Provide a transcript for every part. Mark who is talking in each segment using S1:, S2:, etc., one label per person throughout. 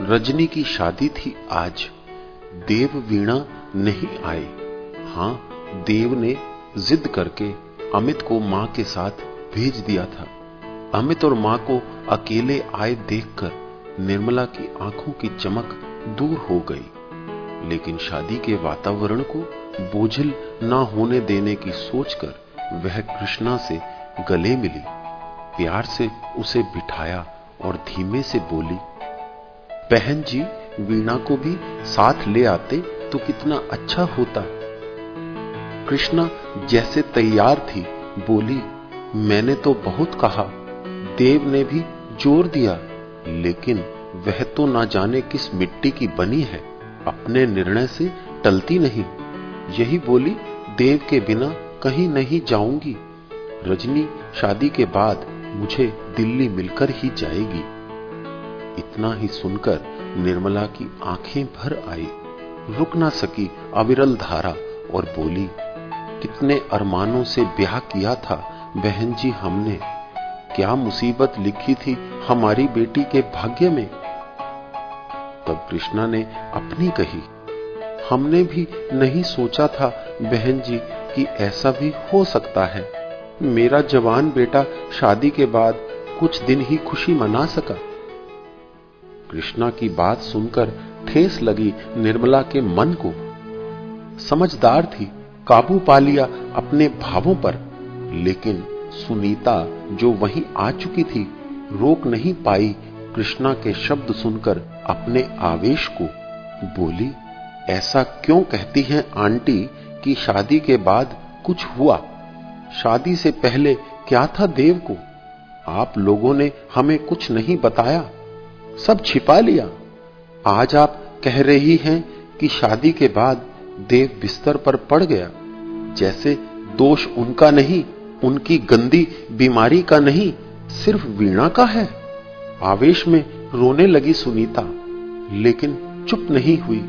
S1: रजनी की शादी थी आज। देव वीणा नहीं आए। हाँ, देव ने जिद करके अमित को माँ के साथ भेज दिया था। अमित और माँ को अकेले आए देखकर निर्मला की आँखों की चमक दूर हो गई। लेकिन शादी के वातावरण को बोझिल ना होने देने की सोचकर वह कृष्णा से गले मिली। प्यार से उसे बिठाया और धीमे से बोली, बहन जी, वीणा को भी साथ ले आते तो कितना अच्छा होता। कृष्णा जैसे तैयार थी, बोली, मैंने तो बहुत कहा, देव ने भी ज़ोर दिया, लेकिन वह तो ना जाने किस मिट्टी की बनी है, अपने निर्णय से टलती नहीं। यही बोली, देव के बिना कहीं नहीं जाऊँगी। रजनी शादी के बाद मुझे दिल्ली मिलकर ही जाएगी। इतना ही सुनकर निर्मला की आँखें भर आई। रुक ना सकी अविरल धारा और बोली, कितने अरमानों से ब्याह किया था बहन जी हमने। क्या मुसीबत लिखी थी हमारी बेटी के भाग्य में? तब कृष्णा ने अपनी कही, हमने भी नहीं सोचा था बहन जी कि ऐसा भी हो सकता है। मेरा जवान बेटा शादी के बाद कुछ दिन ही खुशी मना सका। कृष्णा की बात सुनकर ठेस लगी निर्मला के मन को। समझदार थी, काबू पा लिया अपने भावों पर, लेकिन सुनीता जो वहीं आ चुकी थी, रोक नहीं पाई कृष्णा के शब्द सुनकर अपने आवेश को। बोली, ऐसा क्यों कहती हैं आंटी कि शादी के बाद कुछ हुआ? शादी से पहले क्या था देव को? आप लोगों ने हमें कुछ नहीं बताया। सब छिपा लिया। आज आप कह रही हैं कि शादी के बाद देव बिस्तर पर पड़ गया। जैसे दोष उनका नहीं, उनकी गंदी बीमारी का नहीं, सिर्फ़ वीणा का है। आवेश में रोने लगी सुनीता, लेकिन चुप नहीं हुई।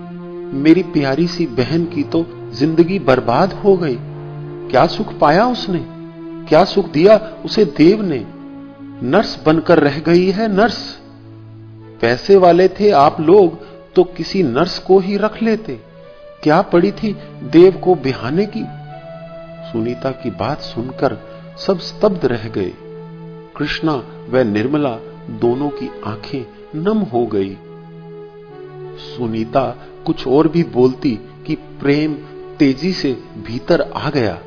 S1: मेरी प्यारी सी बहन की तो ज़िंदगी बर्बाद हो गई। क्या सुख पाया उसने? क्या सुख दिया उसे देव ने? नर्स बनकर रह गई है नर्स। पैसे वाले थे आप लोग तो किसी नर्स को ही रख लेते। क्या पड़ी थी देव को बिहाने की? सुनीता की बात सुनकर सब स्तब्ध रह गए। कृष्णा व निर्मला दोनों की आँखें नम हो गई। सुनीता कुछ और भी बोलती कि प्रेम तेज़ी से भीतर आ गया।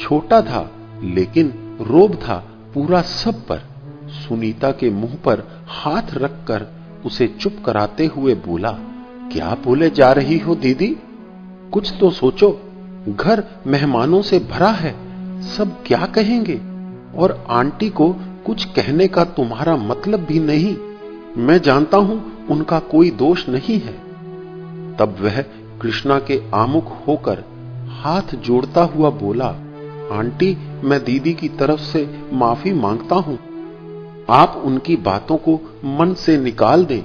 S1: छोटा था, लेकिन रोब था पूरा सब पर। सुनीता के मुँह पर हाथ रखकर उसे चुप कराते हुए बोला, क्या बोले जा रही हो दीदी? कुछ तो सोचो, घर मेहमानों से भरा है, सब क्या कहेंगे? और आंटी को कुछ कहने का तुम्हारा मतलब भी नहीं। मैं जानता हूँ उनका कोई दोष नहीं है। तब वह कृष्णा के आमुख होकर हाथ जोड़ता हुआ बोला आंटी, मैं दीदी की तरफ़ से माफ़ी माँगता हूँ। आप उनकी बातों को मन से निकाल दें।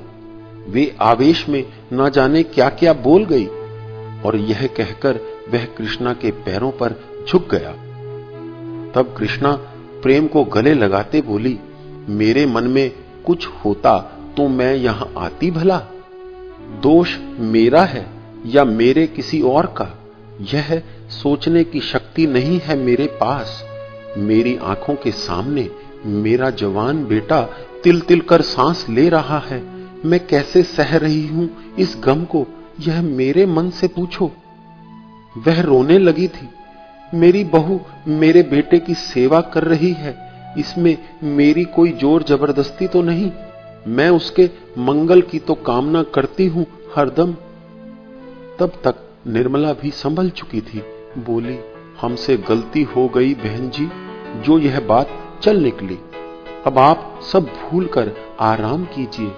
S1: वे आवेश में न जाने क्या क्या बोल गई, और यह कहकर वह कृष्णा के पैरों पर झुक गया। तब कृष्णा प्रेम को गले लगाते बोली, मेरे मन में कुछ होता तो मैं यहाँ आती भला? दोष मेरा है या मेरे किसी और का? यह सोचने की शक्ति नहीं है मेरे पास। मेरी आँखों के सामने मेरा जवान बेटा तिल तिल कर सांस ले रहा है। मैं कैसे सह रही हूँ इस गम को? यह मेरे मन से पूछो। वह रोने लगी थी। मेरी बहू मेरे बेटे की सेवा कर रही है। इसमें मेरी कोई ज़ोर ज़बरदस्ती तो नहीं। मैं उसके मंगल की तो कामना करती हूँ, हरदम। तब तक निर्मला भी संभल चुकी थी। बोली, हमसे गलती हो गई बहन जी, जो यह बात चल निकली अब आप सब भूल कर आराम कीजिए।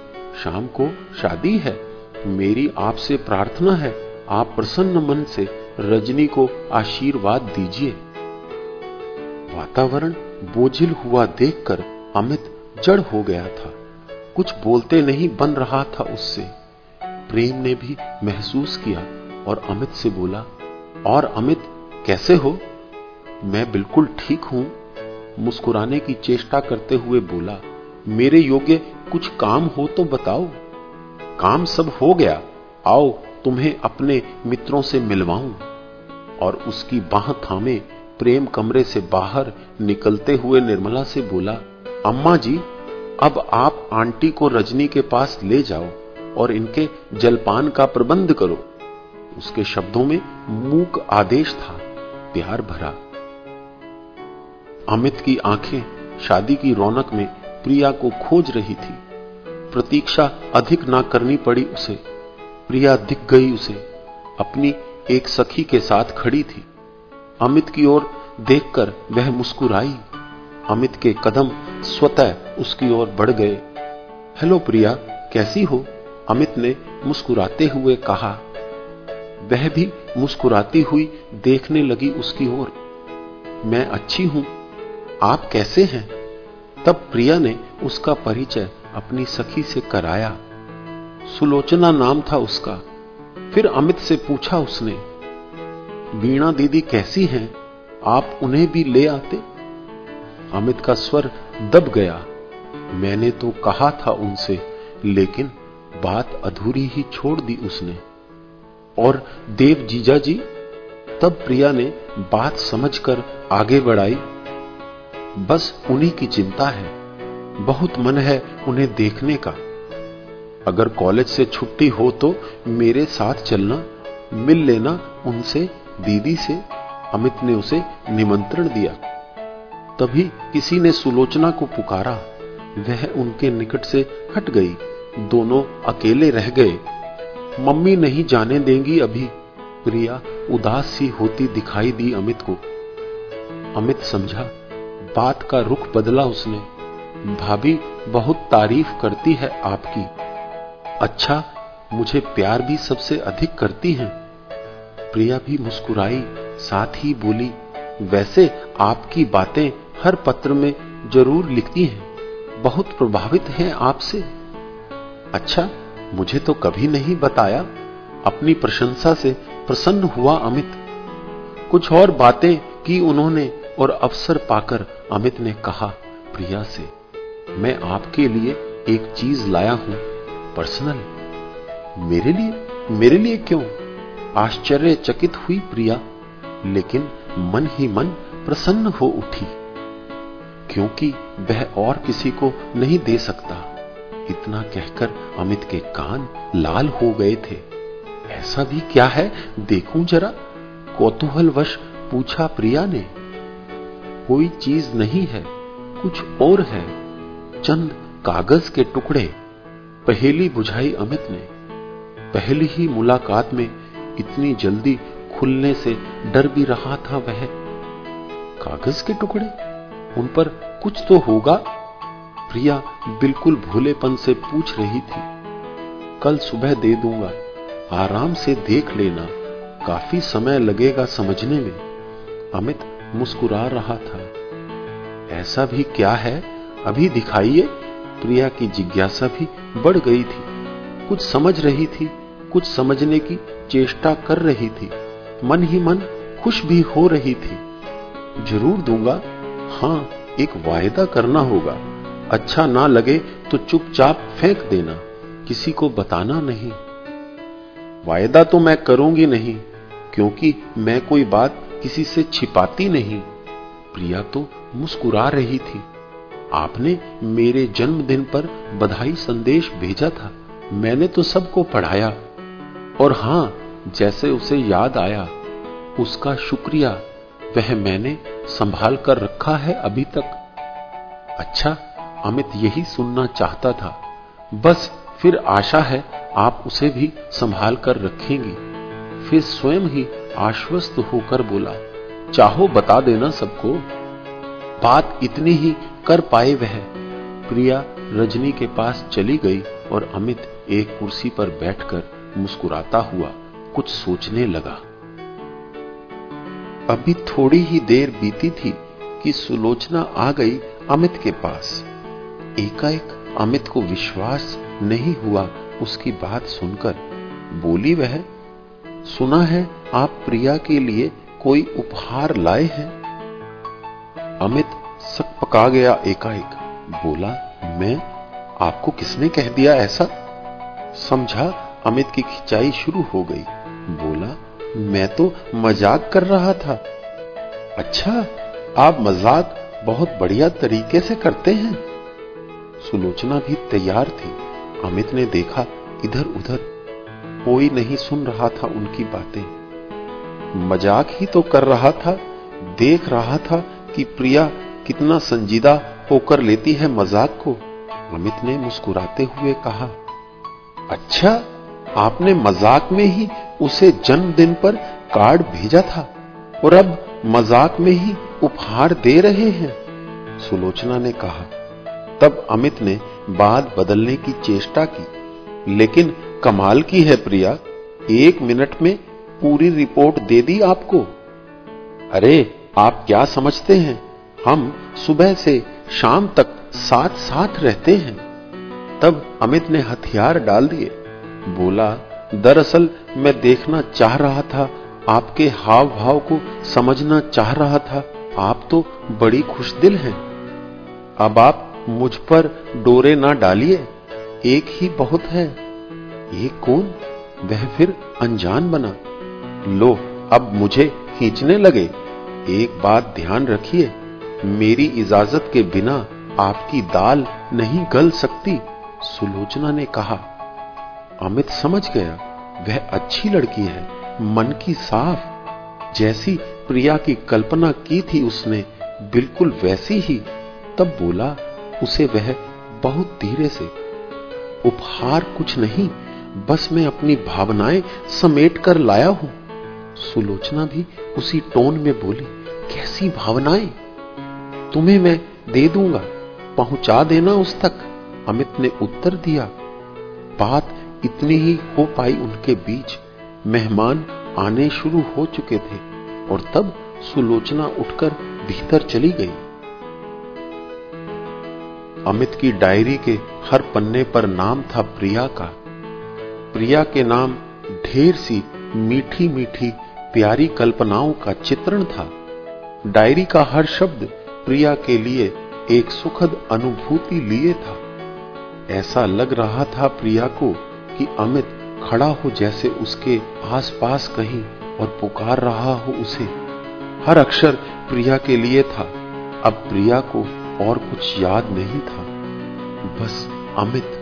S1: शाम को शादी है। मेरी आपसे प्रार्थना है, आप प्रसन्न मन से रजनी को आशीर्वाद दीजिए। वातावरण बोझिल हुआ देखकर अमित जड़ हो गया था। कुछ बोलते नहीं बन रहा था उससे। प्रेम ने भी महसूस किया और अमित से बोला और अमित, कैसे हो? मैं बिल्कुल ठीक हूँ। मुस्कुराने की चेष्टा करते हुए बोला, मेरे योग्य कुछ काम हो तो बताओ। काम सब हो गया। आओ, तुम्हें अपने मित्रों से मिलवाऊं। और उसकी बाह थामे, प्रेम कमरे से बाहर निकलते हुए निर्मला से बोला, अम्मा जी, अब आप आंटी को रजनी के पास ले जाओ और इनके जलपान का प्रबंध करो। उसके शब्दों में मूक आदेश था, प्यार भरा। अमित की आँखें शादी की रौनक में प्रिया को खोज रही थी। प्रतीक्षा अधिक ना करनी पड़ी उसे। प्रिया दिख गई उसे। अपनी एक सखी के साथ खड़ी थी। अमित की ओर देखकर वह मुस्कुराई। अमित के कदम स्वतः उसकी ओर बढ़ गए। हेलो प्रिया, कैसी हो? अमित ने मुस्कुराते हुए कहा। वह भी मुस्कुराती हुई देखने लगी उसकी ओर। मैं अच्छी हूँ, आप कैसे हैं? तब प्रिया ने उसका परिचय अपनी सखी से कराया। सुलोचना नाम था उसका। फिर अमित से पूछा उसने, वीणा दीदी कैसी हैं? आप उन्हें भी ले आते? अमित का स्वर दब गया। मैंने तो कहा था उनसे, लेकिन बात अधूरी ही छोड़ दी उसने। और देव जीजा जी, तब प्रिया ने बात समझकर आगे बढ़ाई। बस उन्हीं की चिंता है, बहुत मन है उन्हें देखने का। अगर कॉलेज से छुट्टी हो तो मेरे साथ चलना, मिल लेना उनसे, दीदी से, अमित ने उसे निमंत्रण दिया। तभी किसी ने सुलोचना को पुकारा, वह उनके निकट से हट गई, दोनों अकेले रह गए। मम्मी नहीं जाने देंगी अभी। प्रिया उदास सी होती दिखाई दी अमित को। अमित समझा, बात का रुख बदला उसने। भाभी, बहुत तारीफ़ करती है आपकी। अच्छा मुझे प्यार भी सबसे अधिक करती हैं। प्रिया भी मुस्कुराई, साथ ही बोली, वैसे आपकी बातें हर पत्र में ज़रूर लिखती हैं। बहुत प्रभावित हैं आपसे। अच्छा मुझे तो कभी नहीं बताया। अपनी प्रशंसा से प्रसन्न हुआ अमित। कुछ और बातें की उन्होंने और अवसर पाकर अमित ने कहा, प्रिया से, मैं आपके लिए एक चीज़ लाया हूँ, पर्सनल। मेरे लिए? मेरे लिए क्यों? आश्चर्यचकित हुई प्रिया, लेकिन मन ही मन प्रसन्न हो उठी, क्योंकि वह और किसी को नहीं दे सकता। इतना कहकर अमित के कान लाल हो गए थे। ऐसा भी क्या है? देखूँ जरा। कौतूहलवश पूछा प्रिया ने, कोई चीज़ नहीं है, कुछ और है? चंद कागज़ के टुकड़े पहेली बुझाई अमित ने। पहली ही मुलाकात में इतनी जल्दी खुलने से डर भी रहा था वह। कागज़ के टुकड़े? उन पर कुछ तो होगा। प्रिया बिल्कुल भूलेपन से पूछ रही थी। कल सुबह दे दूँगा। आराम से देख लेना। काफ़ी समय लगेगा समझने में। अमित मुस्कुरा रहा था। ऐसा भी क्या है? अभी दिखाइए। प्रिया की जिज्ञासा भी बढ़ गई थी। कुछ समझ रही थी, कुछ समझने की चेष्टा कर रही थी। मन ही मन खुश भी हो रही थी। ज़रूर दूँगा। हाँ, एक वायदा करना होगा। अच्छा ना लगे तो चुपचाप फेंक देना, किसी को बताना नहीं। वायदा तो मैं करूँगी नहीं, क्योंकि मैं कोई बात किसी से छिपाती नहीं। प्रिया तो मुस्कुरा रही थी। आपने मेरे जन्मदिन पर बधाई संदेश भेजा था। मैंने तो सबको पढ़ाया। और हाँ, जैसे उसे याद आया, उसका शुक्रिया, वह मैंने संभाल कर रखा है अभी तक। अच्छा अमित यही सुनना चाहता था। बस फिर आशा है आप उसे भी संभाल कर रखेंगी। फिर स्वयं ही आश्वस्त होकर बोला, चाहो बता देना सबको। बात इतनी ही कर पाए वह। प्रिया रजनी के पास चली गई और अमित एक कुर्सी पर बैठकर मुस्कुराता हुआ कुछ सोचने लगा। अभी थोड़ी ही देर बीती थी कि सुलोचना आ गई अमित के पास। एकाएक अमित को विश्वास नहीं हुआ उसकी बात सुनकर। बोली वह, सुना है आप प्रिया के लिए कोई उपहार लाए हैं? अमित सक पका गया एकाएक। बोला, मैं? आपको किसने कह दिया ऐसा? समझा अमित की खिंचाई शुरू हो गई। बोला, मैं तो मज़ाक कर रहा था। अच्छा आप मज़ाक बहुत बढ़िया तरीके से करते हैं। सुलोचना भी तैयार थी। अमित ने देखा, इधर उधर, कोई नहीं सुन रहा था उनकी बातें। मज़ाक ही तो कर रहा था, देख रहा था कि प्रिया कितना संजीदा होकर लेती है मज़ाक को। अमित ने मुस्कुराते हुए कहा अच्छा आपने मज़ाक में ही उसे जन्मदिन पर कार्ड भेजा था और अब मज़ाक में ही उपहार दे रहे हैं। सुलोचना ने कहा तब अमित ने बात बदलने की चेष्टा की। लेकिन कमाल की है प्रिया, एक मिनट में पूरी रिपोर्ट दे दी आपको। अरे, आप क्या समझते हैं? हम सुबह से शाम तक साथ साथ रहते हैं। तब अमित ने हथियार डाल दिए। बोला, दरअसल मैं देखना चाह रहा था, आपके हाव भाव को समझना चाह रहा था। आप तो बड़ी खुशदिल हैं। अब आप मुझ पर डोरे ना डालिए। एक ही बहुत है। एक कौन? वह फिर अनजान बना। लो, अब मुझे खींचने लगे। एक बात ध्यान रखिए, मेरी इजाज़त के बिना आपकी दाल नहीं गल सकती, सुलोचना ने कहा। अमित समझ गया, वह अच्छी लड़की है, मन की साफ़। जैसी प्रिया की कल्पना की थी उसने, बिल्कुल वैसी ही। तब बोला उसे वह बहुत धीरे से, उपहार कुछ नहीं, बस मैं अपनी भावनाएँ समेट कर लाया हूँ। सुलोचना भी उसी टोन में बोली, कैसी भावनाएँ? तुम्हें मैं दे दूँगा, पहुँचा देना उस तक। अमित ने उत्तर दिया, बात इतनी ही हो पाई उनके बीच, मेहमान आने शुरू हो चुके थे और तब सुलोचना उठकर भीतर चली गई। अमित की डायरी के हर पन्ने पर नाम था प्रिया का। प्रिया के नाम ढेर सी मीठी मीठी प्यारी कल्पनाओं का चित्रण था। डायरी का हर शब्द प्रिया के लिए एक सुखद अनुभूति लिए था। ऐसा लग रहा था प्रिया को कि अमित खड़ा हो जैसे उसके आसपास कहीं और पुकार रहा हो उसे। हर अक्षर प्रिया के लिए था। अब प्रिया को और कुछ याद नहीं था। बस अमित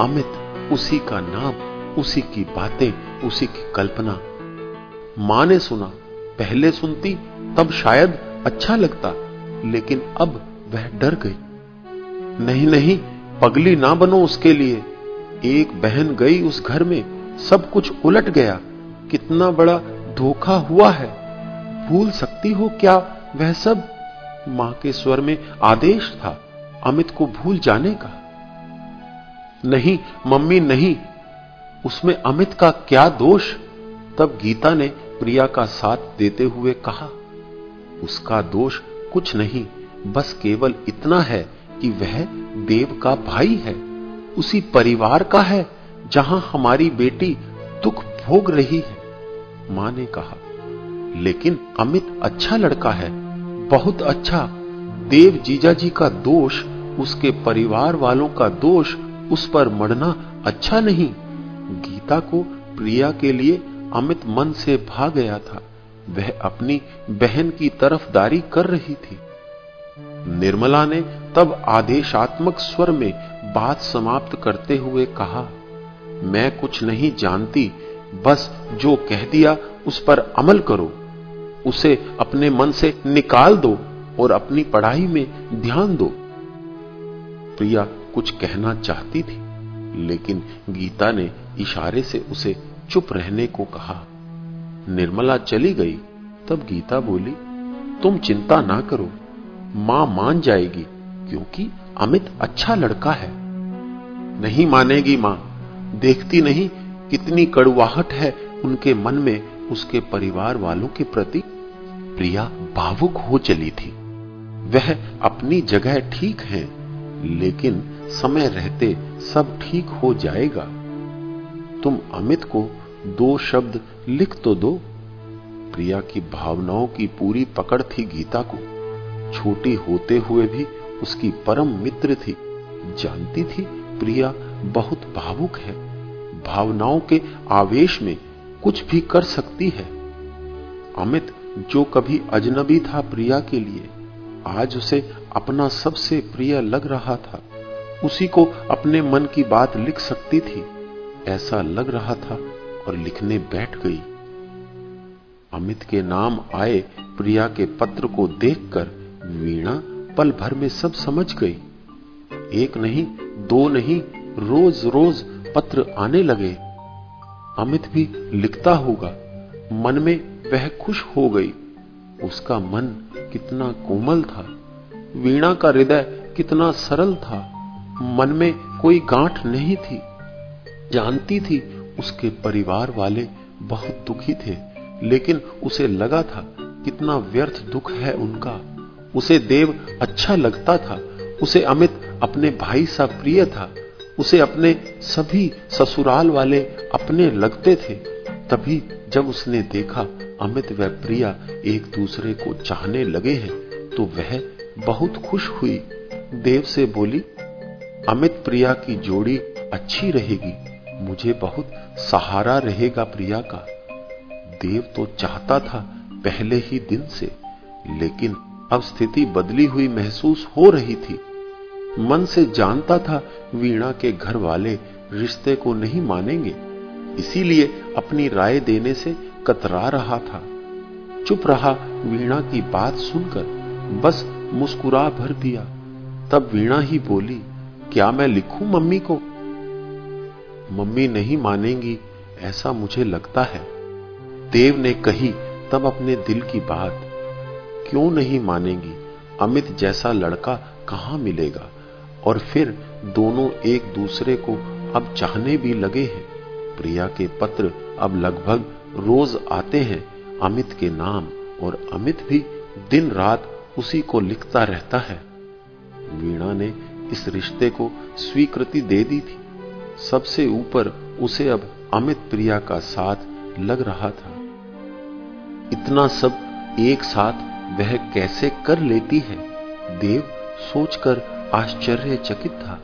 S1: अमित, उसी का नाम, उसी की बातें, उसी की कल्पना। माँ ने सुना, पहले सुनती, तब शायद अच्छा लगता, लेकिन अब वह डर गई। नहीं नहीं, पगली ना बनो उसके लिए। एक बहन गई उस घर में, सब कुछ उलट गया। कितना बड़ा धोखा हुआ है। भूल सकती हो क्या वह सब? माँ के स्वर में आदेश था अमित को भूल जाने का। नहीं, मम्मी नहीं, उसमें अमित का क्या दोष? तब गीता ने प्रिया का साथ देते हुए कहा, उसका दोष कुछ नहीं, बस केवल इतना है कि वह देव का भाई है, उसी परिवार का है, जहाँ हमारी बेटी दुख भोग रही है। माँ ने कहा, लेकिन अमित अच्छा लड़का है बहुत अच्छा। देव जीजा जी का दोष, उसके परिवार वालों का दोष, उस पर मरना अच्छा नहीं। गीता को प्रिया के लिए अमित मन से भाग गया था। वह अपनी बहन की तरफदारी कर रही थी। निर्मला ने तब आदेशात्मक स्वर में बात समाप्त करते हुए कहा, मैं कुछ नहीं जानती, बस जो कह दिया उस पर अमल करो। उसे अपने मन से निकाल दो और अपनी पढ़ाई में ध्यान दो। प्रिया कुछ कहना चाहती थी, लेकिन गीता ने इशारे से उसे चुप रहने को कहा। निर्मला चली गई, तब गीता बोली, तुम चिंता ना करो, माँ मान जाएगी, क्योंकि अमित अच्छा लड़का है। नहीं मानेगी माँ, देखती नहीं कितनी कड़वाहट है उनके मन में उसके परिवार वालों के प्रति प्रिया भावुक हो चली थी। वह अपनी जगह ठीक है, लेकिन समय रहते सब ठीक हो जाएगा। तुम अमित को दो शब्द लिख तो दो। प्रिया की भावनाओं की पूरी पकड़ थी गीता को। छोटी होते हुए भी उसकी परम मित्र थी। जानती थी प्रिया बहुत भावुक है। भावनाओं के आवेश में कुछ भी कर सकती है। अमित, जो कभी अजनबी था प्रिया के लिए, आज उसे अपना सबसे प्रिय लग रहा था। उसी को अपने मन की बात लिख सकती थी। ऐसा लग रहा था और लिखने बैठ गई। अमित के नाम आए प्रिया के पत्र को देखकर वीणा पल भर में सब समझ गई। एक नहीं, दो नहीं रोज रोज पत्र आने लगे। अमित भी लिखता होगा। मन में वह खुश हो गई। उसका मन कितना कोमल था। वीणा का हृदय कितना सरल था। मन में कोई गांठ नहीं थी। जानती थी उसके परिवार वाले बहुत दुखी थे, लेकिन उसे लगा था कितना व्यर्थ दुख है उनका। उसे देव अच्छा लगता था। उसे अमित अपने भाई सा प्रिय था। उसे अपने सभी ससुराल वाले अपने लगते थे, तभी जब उसने देखा अमित व प्रिया एक दूसरे को चाहने लगे हैं तो वह बहुत खुश हुई। देव से बोली, अमित प्रिया की जोड़ी अच्छी रहेगी, मुझे बहुत सहारा रहेगा प्रिया का। देव तो चाहता था पहले ही दिन से, लेकिन अब स्थिति बदली हुई महसूस हो रही थी। मन से जानता था वीणा के घर वाले रिश्ते को नहीं मानेंगे। इसीलिए अपनी राय देने से कतरा रहा था। चुप रहा वीणा की बात सुनकर, बस मुस्कुरा भर दिया। तब वीणा ही बोली, क्या मैं लिखूं मम्मी को? मम्मी नहीं मानेंगी, ऐसा मुझे लगता है। देव ने कही तब अपने दिल की बात, क्यों नहीं मानेंगी? अमित जैसा लड़का कहाँ मिलेगा? और फिर दोनों एक दूसरे को अब चाहने भी लगे हैं। प्रिया के पत्र अब लगभग रोज आते हैं, अमित के नाम, और अमित भी दिन रात उसी को लिखता रहता है। वीणा ने इस रिश्ते को स्वीकृति दे दी थी। सबसे ऊपर उसे अब अमित प्रिया का साथ लग रहा था। इतना सब एक साथ वह कैसे कर लेती है, देव सोचकर आश्चर्यचकित था।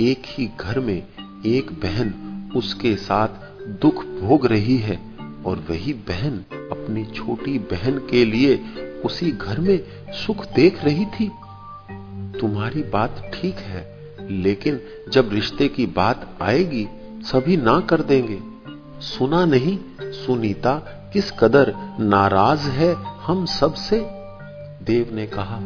S1: एक ही घर में एक बहन उसके साथ दुख भोग रही है और वही बहन अपनी छोटी बहन के लिए उसी घर में सुख देख रही थी। तुम्हारी बात ठीक है, लेकिन जब रिश्ते की बात आएगी, सभी ना कर देंगे। सुना नहीं, सुनीता, किस कदर नाराज़ है हम सबसे? देव ने कहा,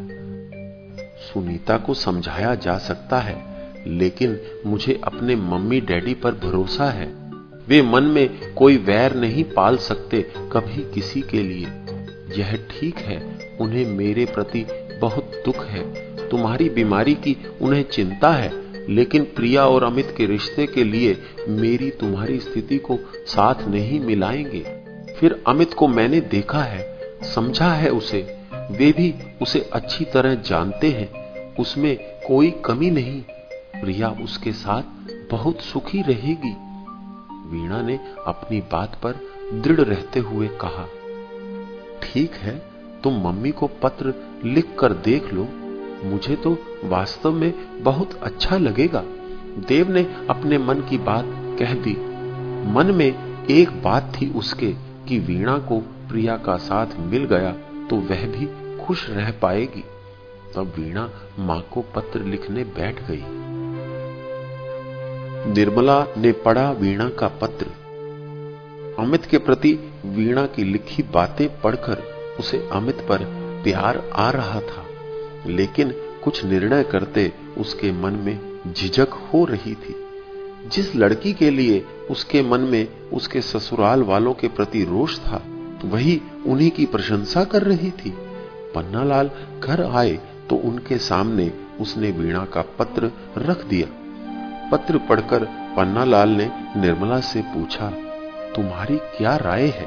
S1: सुनीता को समझाया जा सकता है। लेकिन मुझे अपने मम्मी डैडी पर भरोसा है। वे मन में कोई वैर नहीं पाल सकते कभी किसी के लिए। यह ठीक है, उन्हें मेरे प्रति बहुत दुख है। तुम्हारी बीमारी की उन्हें चिंता है, लेकिन प्रिया और अमित के रिश्ते के लिए मेरी तुम्हारी स्थिति को साथ नहीं मिलाएँगे। फिर अमित को मैंने देखा है, समझा है उसे। वे भी उसे अच्छी तरह जानते हैं, उसमें कोई कमी नहीं। प्रिया उसके साथ बहुत सुखी रहेगी। वीणा ने अपनी बात पर दृढ़ रहते हुए कहा, ठीक है, तुम मम्मी को पत्र लिख कर देख लो। मुझे तो वास्तव में बहुत अच्छा लगेगा। देव ने अपने मन की बात कह दी। मन में एक बात थी उसके कि वीणा को प्रिया का साथ मिल गया तो वह भी खुश रह पाएगी। तब वीणा माँ को पत्र लिखने बैठ गई। निर्मला ने पढ़ा वीणा का पत्र। अमित के प्रति वीणा की लिखी बातें पढ़कर उसे अमित पर प्यार आ रहा था, लेकिन कुछ निर्णय करते उसके मन में झिझक हो रही थी। जिस लड़की के लिए उसके मन में उसके ससुराल वालों के प्रति रोष था वही उन्हीं की प्रशंसा कर रही थी। पन्नालाल घर आए तो उनके सामने उसने वीणा का पत्र रख दिया। पत्र पढ़कर पन्नालाल ने निर्मला से पूछा, तुम्हारी क्या राय है?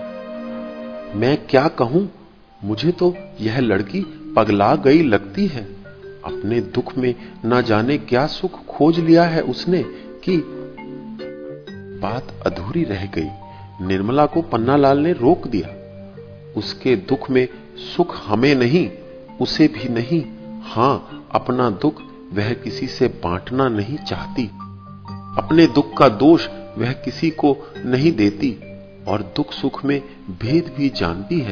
S1: मैं क्या कहूँ? मुझे तो यह लड़की पगला गई लगती है। अपने दुख में न जाने क्या सुख खोज लिया है उसने कि बात अधूरी रह गई। निर्मला को पन्नालाल ने रोक दिया। उसके दुख में सुख हमें नहीं, उसे भी नहीं। हाँ, अपना दुख वह किसी से बांटना नहीं चाहती। अपने दुख का दोष वह किसी को नहीं देती और दुख सुख में भेद भी जानती है,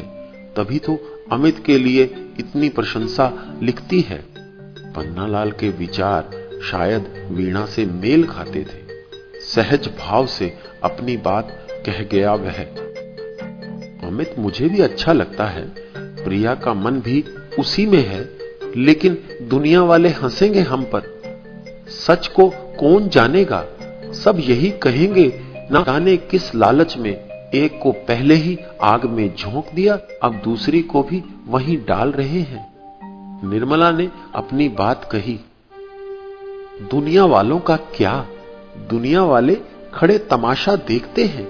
S1: तभी तो अमित के लिए इतनी प्रशंसा लिखती है। पन्नालाल के विचार शायद वीणा से मेल खाते थे। सहज भाव से अपनी बात कह गया वह। अमित, मुझे भी अच्छा लगता है। प्रिया का मन भी उसी में है, लेकिन दुनिया वाले हंसेंगे हम पर। सच को कौन जानेगा? सब यही कहेंगे, ना जाने किस लालच में एक को पहले ही आग में झोंक दिया, अब दूसरी को भी वहीं डाल रहे हैं। निर्मला ने अपनी बात कही। दुनिया वालों का क्या? दुनिया वाले खड़े तमाशा देखते हैं।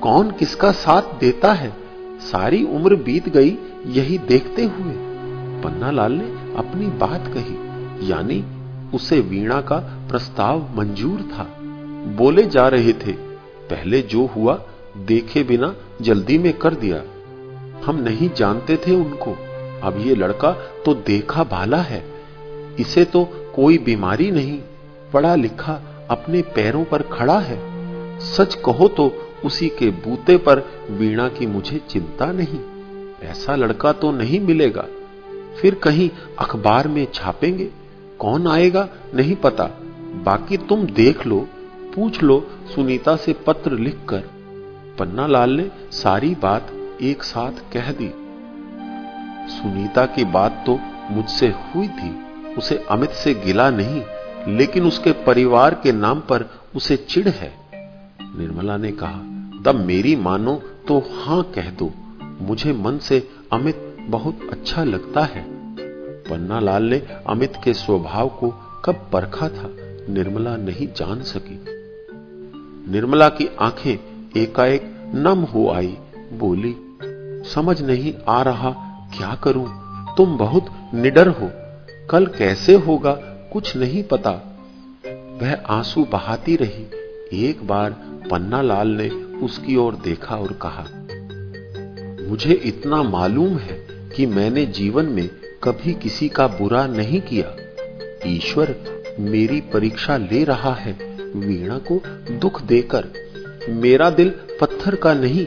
S1: कौन किसका साथ देता है? सारी उम्र बीत गई, यही देखते हुए। पन्नालाल ने अपनी बात कही, यानी उसे वीणा का प्रस्ताव मंजूर था। बोले जा रहे थे, पहले जो हुआ, देखे बिना जल्दी में कर दिया। हम नहीं जानते थे उनको। अब ये लड़का तो देखा भाला है। इसे तो कोई बीमारी नहीं, पढ़ा लिखा अपने पैरों पर खड़ा है। सच कहो तो उसी के बूते पर वीणा की मुझे चिंता नहीं। ऐसा लड़का तो नहीं मिलेगा। फिर कहीं अखबार में छापेंगे? कौन आएगा? नहीं पता। बाकी तुम देख लो। पूछ लो सुनीता से पत्र लिखकर। पन्नालाल ने सारी बात एक साथ कह दी। सुनीता की बात तो मुझसे हुई थी, उसे अमित से गिला नहीं, लेकिन उसके परिवार के नाम पर उसे चिढ़ है। निर्मला ने कहा तब मेरी मानो तो हाँ कह दो, मुझे मन से अमित बहुत अच्छा लगता है। पन्नालाल ने अमित के स्वभाव को कब परखा था, निर्मला नहीं जान सकी। निर्मला की आँखें एकाएक नम हो आई। बोली, समझ नहीं आ रहा, क्या करूँ? तुम बहुत निडर हो। कल कैसे होगा, कुछ नहीं पता। वह आँसू बहाती रही। एक बार पन्ना लाल ने उसकी ओर देखा और कहा, मुझे इतना मालूम है कि मैंने जीवन में कभी किसी का बुरा नहीं किया। ईश्वर मेरी परीक्षा ले रहा है। वीणा को दुख देकर, मेरा दिल पत्थर का नहीं,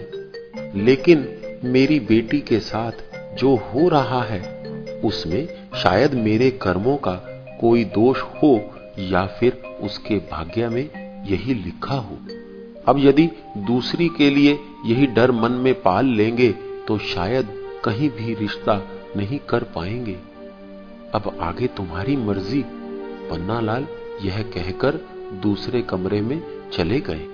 S1: लेकिन मेरी बेटी के साथ जो हो रहा है, उसमें शायद मेरे कर्मों का कोई दोष हो या फिर उसके भाग्य में यही लिखा हो। अब यदि दूसरी के लिए यही डर मन में पाल लेंगे तो शायद कहीं भी रिश्ता नहीं कर पाएँगे। अब आगे तुम्हारी मर्ज़ी, पन्नालाल यह कहकर दूसरे कमरे में चले गए।